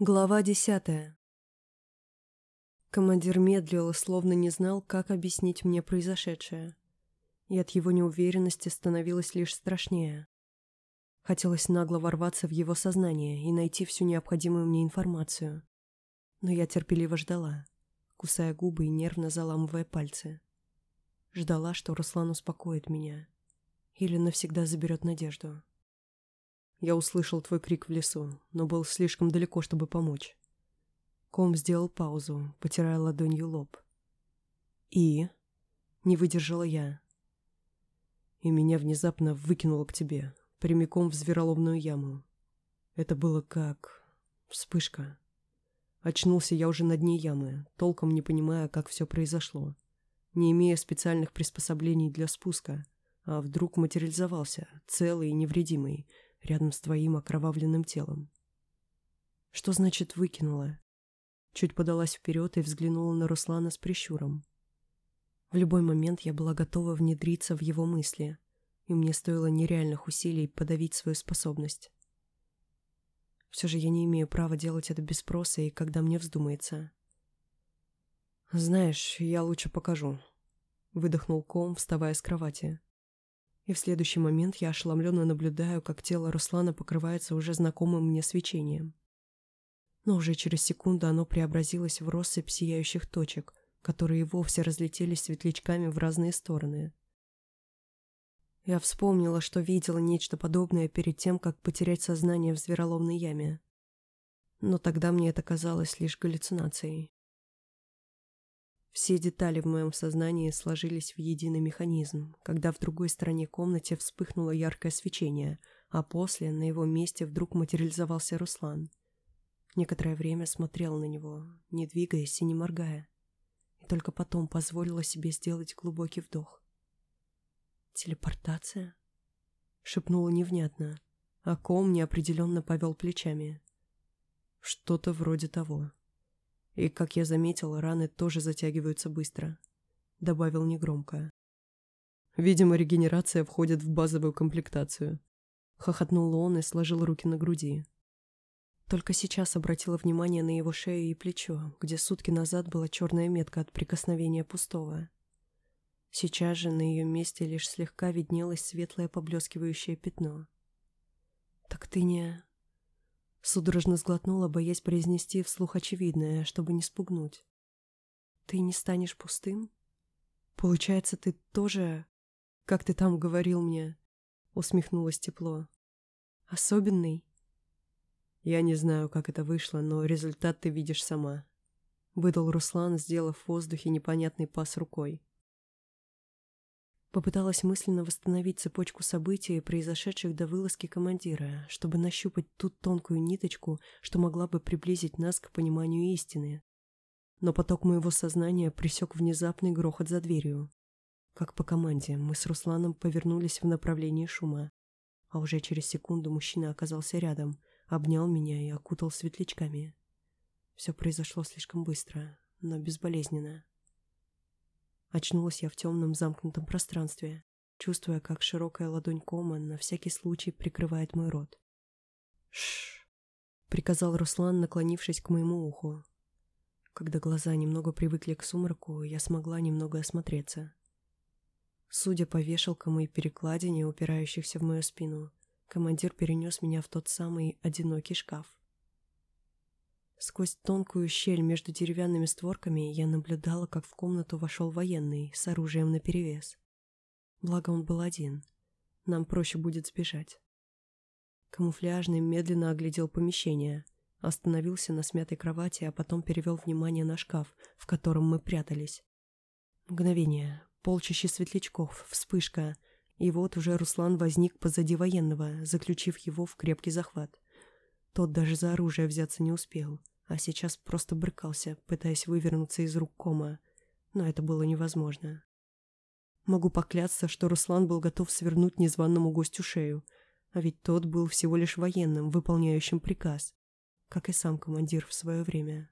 Глава десятая. Командир медлил словно не знал, как объяснить мне произошедшее. И от его неуверенности становилось лишь страшнее. Хотелось нагло ворваться в его сознание и найти всю необходимую мне информацию. Но я терпеливо ждала, кусая губы и нервно заламывая пальцы. Ждала, что Руслан успокоит меня. Или навсегда заберет надежду. Я услышал твой крик в лесу, но был слишком далеко, чтобы помочь. Ком сделал паузу, потирая ладонью лоб. «И?» — не выдержала я. И меня внезапно выкинуло к тебе, прямиком в звероломную яму. Это было как... вспышка. Очнулся я уже на дне ямы, толком не понимая, как все произошло. Не имея специальных приспособлений для спуска, а вдруг материализовался, целый и невредимый, рядом с твоим окровавленным телом. Что значит «выкинула»? Чуть подалась вперед и взглянула на Руслана с прищуром. В любой момент я была готова внедриться в его мысли, и мне стоило нереальных усилий подавить свою способность. Все же я не имею права делать это без спроса и когда мне вздумается. «Знаешь, я лучше покажу», — выдохнул Ком, вставая с кровати. И в следующий момент я ошеломленно наблюдаю, как тело Руслана покрывается уже знакомым мне свечением. Но уже через секунду оно преобразилось в россыпь сияющих точек, которые вовсе разлетелись светлячками в разные стороны. Я вспомнила, что видела нечто подобное перед тем, как потерять сознание в звероломной яме. Но тогда мне это казалось лишь галлюцинацией. Все детали в моем сознании сложились в единый механизм, когда в другой стороне комнаты вспыхнуло яркое свечение, а после на его месте вдруг материализовался Руслан. Некоторое время смотрел на него, не двигаясь и не моргая, и только потом позволила себе сделать глубокий вдох. «Телепортация?» — шепнула невнятно, а ком неопределенно повел плечами. «Что-то вроде того». И, как я заметил, раны тоже затягиваются быстро. Добавил негромко. Видимо, регенерация входит в базовую комплектацию. Хохотнул он и сложил руки на груди. Только сейчас обратила внимание на его шею и плечо, где сутки назад была черная метка от прикосновения пустого. Сейчас же на ее месте лишь слегка виднелось светлое поблескивающее пятно. «Так ты не...» Судорожно сглотнула, боясь произнести вслух очевидное, чтобы не спугнуть. «Ты не станешь пустым? Получается, ты тоже, как ты там говорил мне?» Усмехнулась тепло. «Особенный?» «Я не знаю, как это вышло, но результат ты видишь сама», — выдал Руслан, сделав в воздухе непонятный пас рукой. Попыталась мысленно восстановить цепочку событий, произошедших до вылазки командира, чтобы нащупать ту тонкую ниточку, что могла бы приблизить нас к пониманию истины. Но поток моего сознания пресек внезапный грохот за дверью. Как по команде, мы с Русланом повернулись в направлении шума. А уже через секунду мужчина оказался рядом, обнял меня и окутал светлячками. Все произошло слишком быстро, но безболезненно. Очнулась я в темном замкнутом пространстве, чувствуя, как широкая ладонь кома на всякий случай прикрывает мой рот. Шш! приказал Руслан, наклонившись к моему уху. Когда глаза немного привыкли к сумраку, я смогла немного осмотреться. Судя по вешалкам и перекладине, упирающихся в мою спину, командир перенес меня в тот самый одинокий шкаф. Сквозь тонкую щель между деревянными створками я наблюдала, как в комнату вошел военный с оружием наперевес. Благо он был один. Нам проще будет сбежать. Камуфляжный медленно оглядел помещение, остановился на смятой кровати, а потом перевел внимание на шкаф, в котором мы прятались. Мгновение, полчище светлячков, вспышка, и вот уже Руслан возник позади военного, заключив его в крепкий захват. Тот даже за оружие взяться не успел, а сейчас просто брыкался, пытаясь вывернуться из рук кома, но это было невозможно. Могу поклясться, что Руслан был готов свернуть незваному гостю шею, а ведь тот был всего лишь военным, выполняющим приказ, как и сам командир в свое время.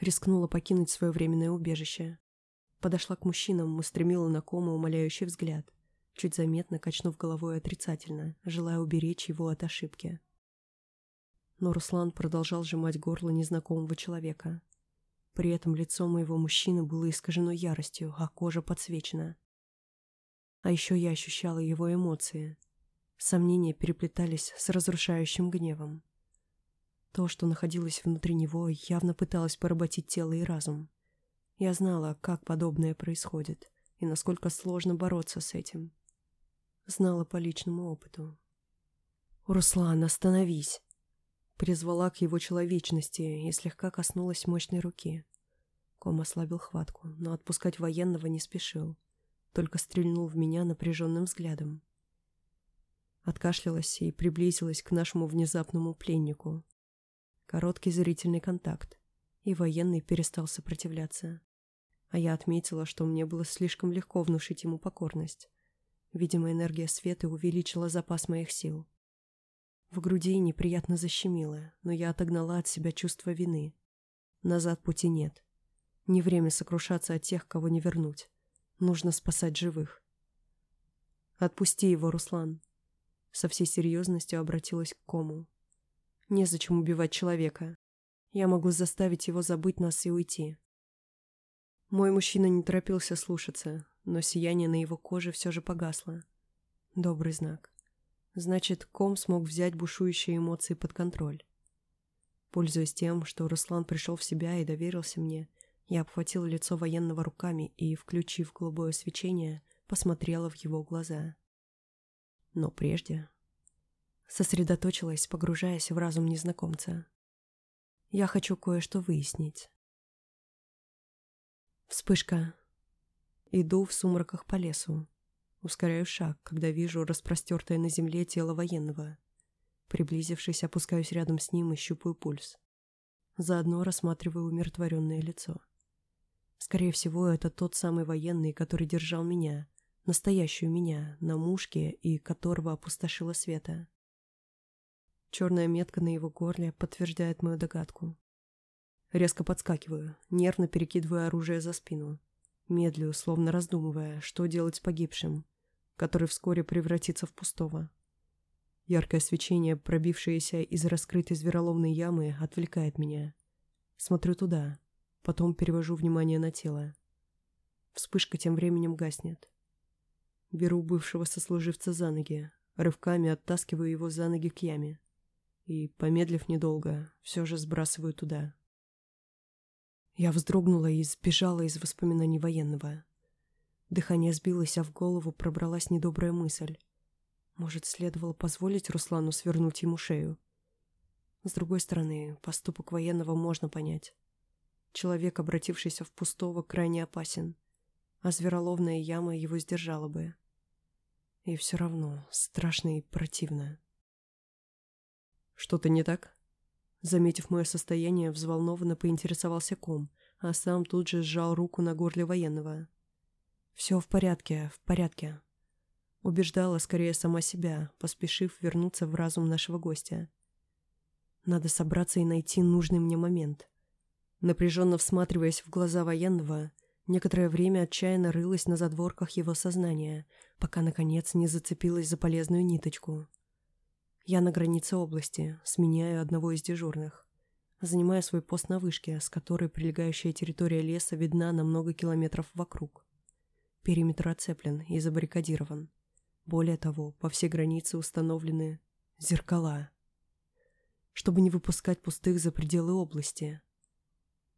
Рискнула покинуть свое временное убежище. Подошла к мужчинам, устремила на кома умоляющий взгляд, чуть заметно качнув головой отрицательно, желая уберечь его от ошибки. Но Руслан продолжал сжимать горло незнакомого человека. При этом лицо моего мужчины было искажено яростью, а кожа подсвечена. А еще я ощущала его эмоции. Сомнения переплетались с разрушающим гневом. То, что находилось внутри него, явно пыталось поработить тело и разум. Я знала, как подобное происходит, и насколько сложно бороться с этим. Знала по личному опыту. «Руслан, остановись!» Призвала к его человечности и слегка коснулась мощной руки. Ком ослабил хватку, но отпускать военного не спешил, только стрельнул в меня напряженным взглядом. Откашлялась и приблизилась к нашему внезапному пленнику. Короткий зрительный контакт, и военный перестал сопротивляться. А я отметила, что мне было слишком легко внушить ему покорность. Видимо, энергия света увеличила запас моих сил. В груди неприятно защемило, но я отогнала от себя чувство вины. Назад пути нет. Не время сокрушаться от тех, кого не вернуть. Нужно спасать живых. «Отпусти его, Руслан!» Со всей серьезностью обратилась к Кому. «Незачем убивать человека. Я могу заставить его забыть нас и уйти». Мой мужчина не торопился слушаться, но сияние на его коже все же погасло. Добрый знак. Значит, Ком смог взять бушующие эмоции под контроль. Пользуясь тем, что Руслан пришел в себя и доверился мне, я обхватила лицо военного руками и, включив голубое свечение, посмотрела в его глаза. Но прежде сосредоточилась, погружаясь в разум незнакомца. Я хочу кое-что выяснить. Вспышка. Иду в сумраках по лесу. Ускоряю шаг, когда вижу распростертое на земле тело военного. Приблизившись, опускаюсь рядом с ним и щупаю пульс. Заодно рассматриваю умиротворенное лицо. Скорее всего, это тот самый военный, который держал меня, настоящую меня, на мушке и которого опустошила света. Черная метка на его горле подтверждает мою догадку. Резко подскакиваю, нервно перекидываю оружие за спину. Медлю, словно раздумывая, что делать с погибшим который вскоре превратится в пустого. Яркое свечение, пробившееся из раскрытой звероломной ямы, отвлекает меня. Смотрю туда, потом перевожу внимание на тело. Вспышка тем временем гаснет. Беру бывшего сослуживца за ноги, рывками оттаскиваю его за ноги к яме. И, помедлив недолго, все же сбрасываю туда. Я вздрогнула и сбежала из воспоминаний военного. Дыхание сбилось, а в голову пробралась недобрая мысль. Может, следовало позволить Руслану свернуть ему шею? С другой стороны, поступок военного можно понять. Человек, обратившийся в пустого, крайне опасен, а звероловная яма его сдержала бы. И все равно страшно и противно. «Что-то не так?» Заметив мое состояние, взволнованно поинтересовался ком, а сам тут же сжал руку на горле военного. «Все в порядке, в порядке», — убеждала скорее сама себя, поспешив вернуться в разум нашего гостя. «Надо собраться и найти нужный мне момент». Напряженно всматриваясь в глаза военного, некоторое время отчаянно рылась на задворках его сознания, пока, наконец, не зацепилась за полезную ниточку. Я на границе области, сменяю одного из дежурных. Занимаю свой пост на вышке, с которой прилегающая территория леса видна на много километров вокруг. Периметр оцеплен и забаррикадирован. Более того, по всей границе установлены зеркала, чтобы не выпускать пустых за пределы области.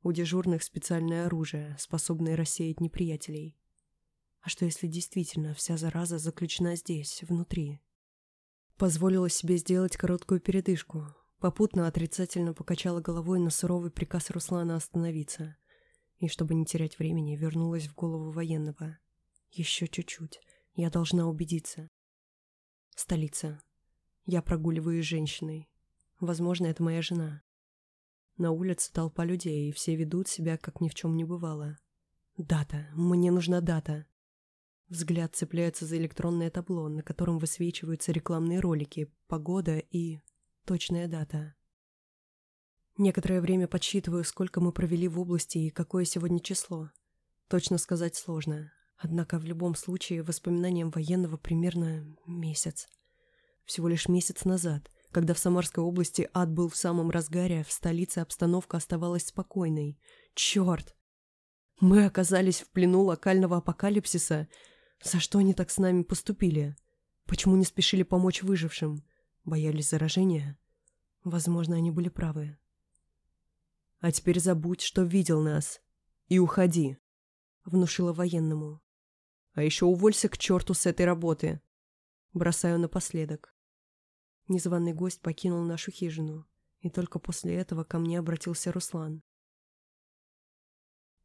У дежурных специальное оружие, способное рассеять неприятелей. А что если действительно вся зараза заключена здесь, внутри? Позволила себе сделать короткую передышку. Попутно отрицательно покачала головой на суровый приказ Руслана остановиться. И, чтобы не терять времени, вернулась в голову военного. Еще чуть-чуть. Я должна убедиться. Столица. Я прогуливаюсь с женщиной. Возможно, это моя жена. На улице толпа людей, и все ведут себя, как ни в чем не бывало. Дата. Мне нужна дата. Взгляд цепляется за электронное табло, на котором высвечиваются рекламные ролики, погода и... точная дата. Некоторое время подсчитываю, сколько мы провели в области и какое сегодня число. Точно сказать сложно. Однако в любом случае воспоминаниям военного примерно месяц. Всего лишь месяц назад Когда в Самарской области ад был в самом разгаре, в столице обстановка оставалась спокойной. Черт! Мы оказались в плену локального апокалипсиса. За что они так с нами поступили? Почему не спешили помочь выжившим? Боялись заражения? Возможно, они были правы. А теперь забудь, что видел нас. И уходи, — внушила военному. А еще уволься к черту с этой работы. Бросаю напоследок. Незваный гость покинул нашу хижину, и только после этого ко мне обратился Руслан.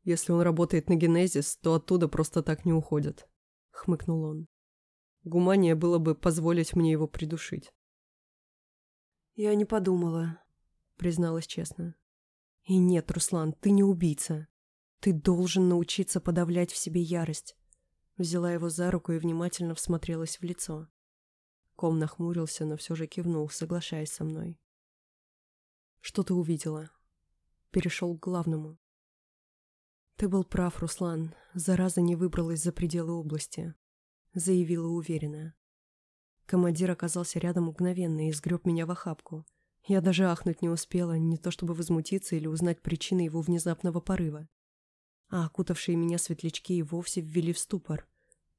«Если он работает на генезис, то оттуда просто так не уходят», — хмыкнул он. «Гумания было бы позволить мне его придушить». «Я не подумала», — призналась честно. «И нет, Руслан, ты не убийца. Ты должен научиться подавлять в себе ярость». Взяла его за руку и внимательно всмотрелась в лицо. Ком нахмурился, но все же кивнул, соглашаясь со мной. «Что ты увидела?» Перешел к главному. «Ты был прав, Руслан. Зараза не выбралась за пределы области», — заявила уверенно. Командир оказался рядом мгновенно и сгреб меня в охапку. Я даже ахнуть не успела, не то чтобы возмутиться или узнать причины его внезапного порыва. А окутавшие меня светлячки и вовсе ввели в ступор.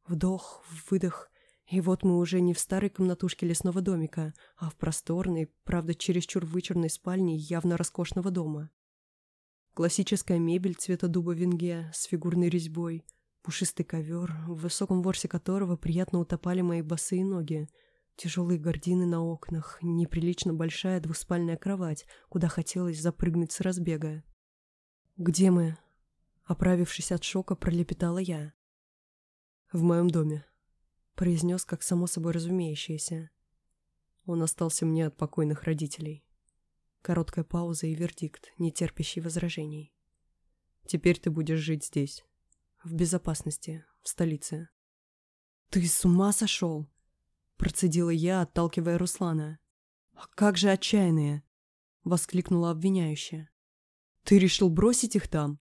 Вдох, выдох, и вот мы уже не в старой комнатушке лесного домика, а в просторной, правда, чересчур вычурной спальне явно роскошного дома. Классическая мебель цвета дуба венге с фигурной резьбой, пушистый ковер, в высоком ворсе которого приятно утопали мои босые ноги, тяжелые гардины на окнах, неприлично большая двуспальная кровать, куда хотелось запрыгнуть с разбега. «Где мы?» Оправившись от шока, пролепетала я. «В моем доме», произнес как само собой разумеющееся. Он остался мне от покойных родителей. Короткая пауза и вердикт, не терпящий возражений. Теперь ты будешь жить здесь. В безопасности, в столице. «Ты с ума сошел?» Процедила я, отталкивая Руслана. «А как же отчаянные?» Воскликнула обвиняющая. «Ты решил бросить их там?»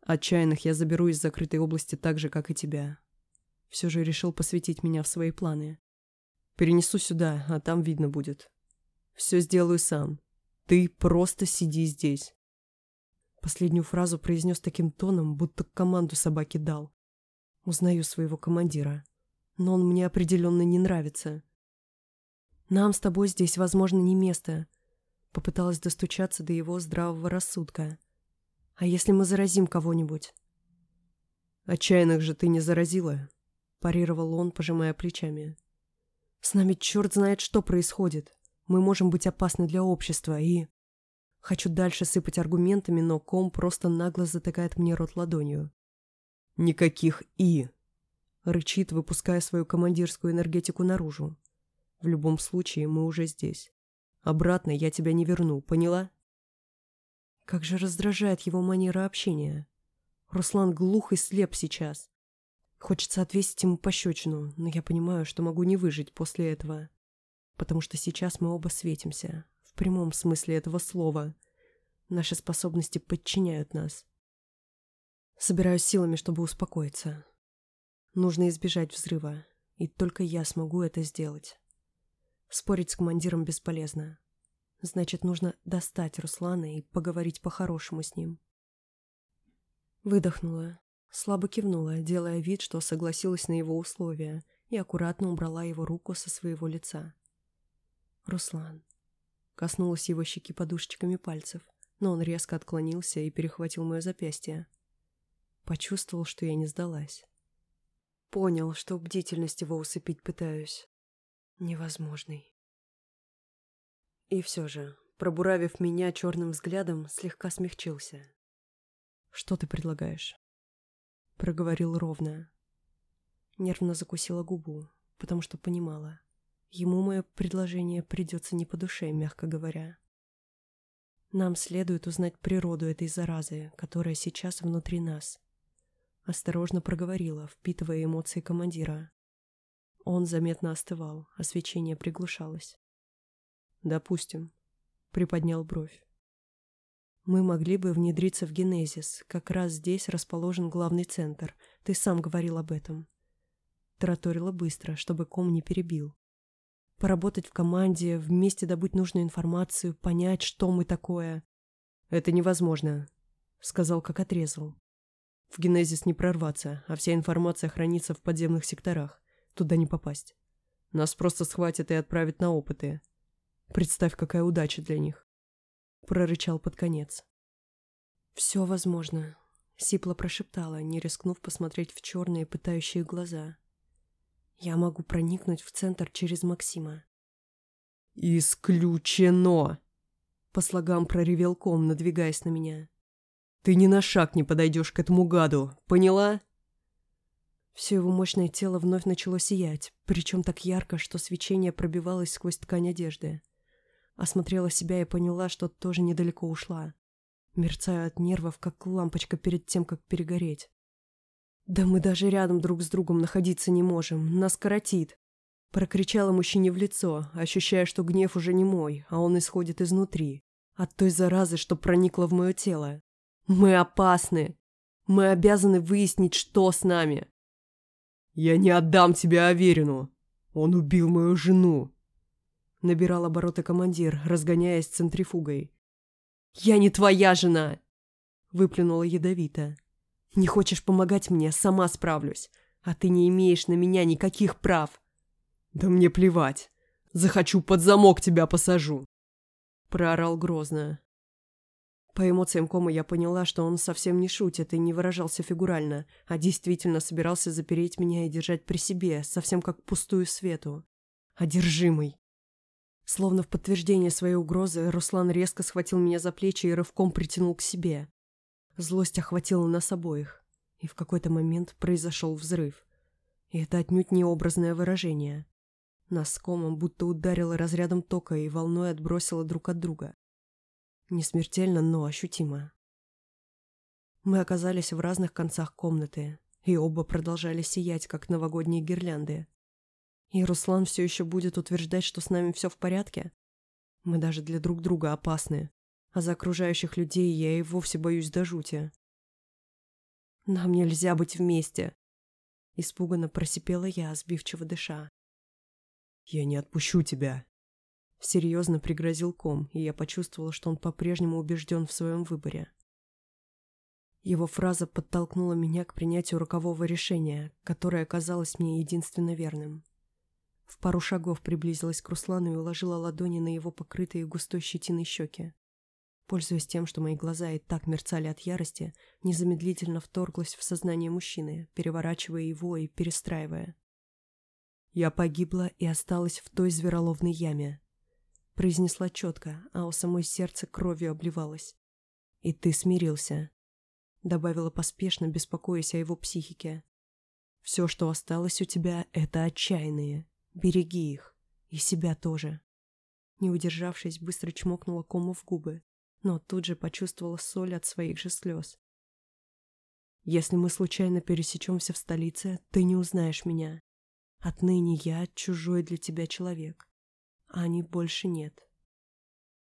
«Отчаянных я заберу из закрытой области так же, как и тебя все же решил посвятить меня в свои планы. Перенесу сюда, а там видно будет. Все сделаю сам. Ты просто сиди здесь. Последнюю фразу произнес таким тоном, будто команду собаке дал. Узнаю своего командира. Но он мне определенно не нравится. Нам с тобой здесь, возможно, не место. Попыталась достучаться до его здравого рассудка. А если мы заразим кого-нибудь? Отчаянных же ты не заразила, парировал он, пожимая плечами. «С нами черт знает, что происходит. Мы можем быть опасны для общества, и...» Хочу дальше сыпать аргументами, но ком просто нагло затыкает мне рот ладонью. «Никаких «и», — рычит, выпуская свою командирскую энергетику наружу. «В любом случае, мы уже здесь. Обратно я тебя не верну, поняла?» Как же раздражает его манера общения. Руслан глух и слеп сейчас. Хочется отвесить ему пощечину, но я понимаю, что могу не выжить после этого. Потому что сейчас мы оба светимся. В прямом смысле этого слова. Наши способности подчиняют нас. Собираюсь силами, чтобы успокоиться. Нужно избежать взрыва, и только я смогу это сделать. Спорить с командиром бесполезно. Значит, нужно достать Руслана и поговорить по-хорошему с ним. Выдохнула, Слабо кивнула, делая вид, что согласилась на его условия, и аккуратно убрала его руку со своего лица. «Руслан». Коснулась его щеки подушечками пальцев, но он резко отклонился и перехватил мое запястье. Почувствовал, что я не сдалась. Понял, что бдительность его усыпить пытаюсь. Невозможный. И все же, пробуравив меня черным взглядом, слегка смягчился. «Что ты предлагаешь?» Проговорил ровно. Нервно закусила губу, потому что понимала. Ему мое предложение придется не по душе, мягко говоря. Нам следует узнать природу этой заразы, которая сейчас внутри нас. Осторожно проговорила, впитывая эмоции командира. Он заметно остывал, а свечение приглушалось. «Допустим», — приподнял бровь. Мы могли бы внедриться в Генезис. Как раз здесь расположен главный центр. Ты сам говорил об этом. Тараторила быстро, чтобы ком не перебил. Поработать в команде, вместе добыть нужную информацию, понять, что мы такое. «Это невозможно», — сказал, как отрезал. «В генезис не прорваться, а вся информация хранится в подземных секторах. Туда не попасть. Нас просто схватят и отправят на опыты. Представь, какая удача для них», — прорычал под конец. «Все возможно», — Сипла прошептала, не рискнув посмотреть в черные пытающие глаза. Я могу проникнуть в центр через Максима. «Исключено!» По слогам проревел ком, надвигаясь на меня. «Ты ни на шаг не подойдешь к этому гаду, поняла?» Все его мощное тело вновь начало сиять, причем так ярко, что свечение пробивалось сквозь ткань одежды. Осмотрела себя и поняла, что тоже недалеко ушла. Мерцаю от нервов, как лампочка перед тем, как перегореть. «Да мы даже рядом друг с другом находиться не можем, нас коротит!» Прокричала мужчине в лицо, ощущая, что гнев уже не мой, а он исходит изнутри, от той заразы, что проникла в мое тело. «Мы опасны! Мы обязаны выяснить, что с нами!» «Я не отдам тебе Аверину! Он убил мою жену!» Набирал обороты командир, разгоняясь центрифугой. «Я не твоя жена!» Выплюнула ядовито. Не хочешь помогать мне, сама справлюсь. А ты не имеешь на меня никаких прав. Да мне плевать. Захочу, под замок тебя посажу. Проорал грозно. По эмоциям кома я поняла, что он совсем не шутит и не выражался фигурально, а действительно собирался запереть меня и держать при себе, совсем как пустую свету. Одержимый. Словно в подтверждение своей угрозы, Руслан резко схватил меня за плечи и рывком притянул к себе. Злость охватила нас обоих, и в какой-то момент произошел взрыв. И это отнюдь не образное выражение. Нас комом будто ударило разрядом тока и волной отбросило друг от друга. Не смертельно, но ощутимо. Мы оказались в разных концах комнаты, и оба продолжали сиять, как новогодние гирлянды. И Руслан все еще будет утверждать, что с нами все в порядке? Мы даже для друг друга опасны а за окружающих людей я и вовсе боюсь до жути. «Нам нельзя быть вместе!» Испуганно просипела я, сбивчиво дыша. «Я не отпущу тебя!» Серьезно пригрозил ком, и я почувствовала, что он по-прежнему убежден в своем выборе. Его фраза подтолкнула меня к принятию рокового решения, которое оказалось мне единственно верным. В пару шагов приблизилась к Руслану и уложила ладони на его покрытые густой щетиной щеки. Пользуясь тем, что мои глаза и так мерцали от ярости, незамедлительно вторглась в сознание мужчины, переворачивая его и перестраивая. «Я погибла и осталась в той звероловной яме», — произнесла четко, а у самой сердце кровью обливалось. «И ты смирился», — добавила поспешно, беспокоясь о его психике. «Все, что осталось у тебя, — это отчаянные. Береги их. И себя тоже». Не удержавшись, быстро чмокнула кому в губы, но тут же почувствовала соль от своих же слез. «Если мы случайно пересечемся в столице, ты не узнаешь меня. Отныне я чужой для тебя человек. Ани больше нет».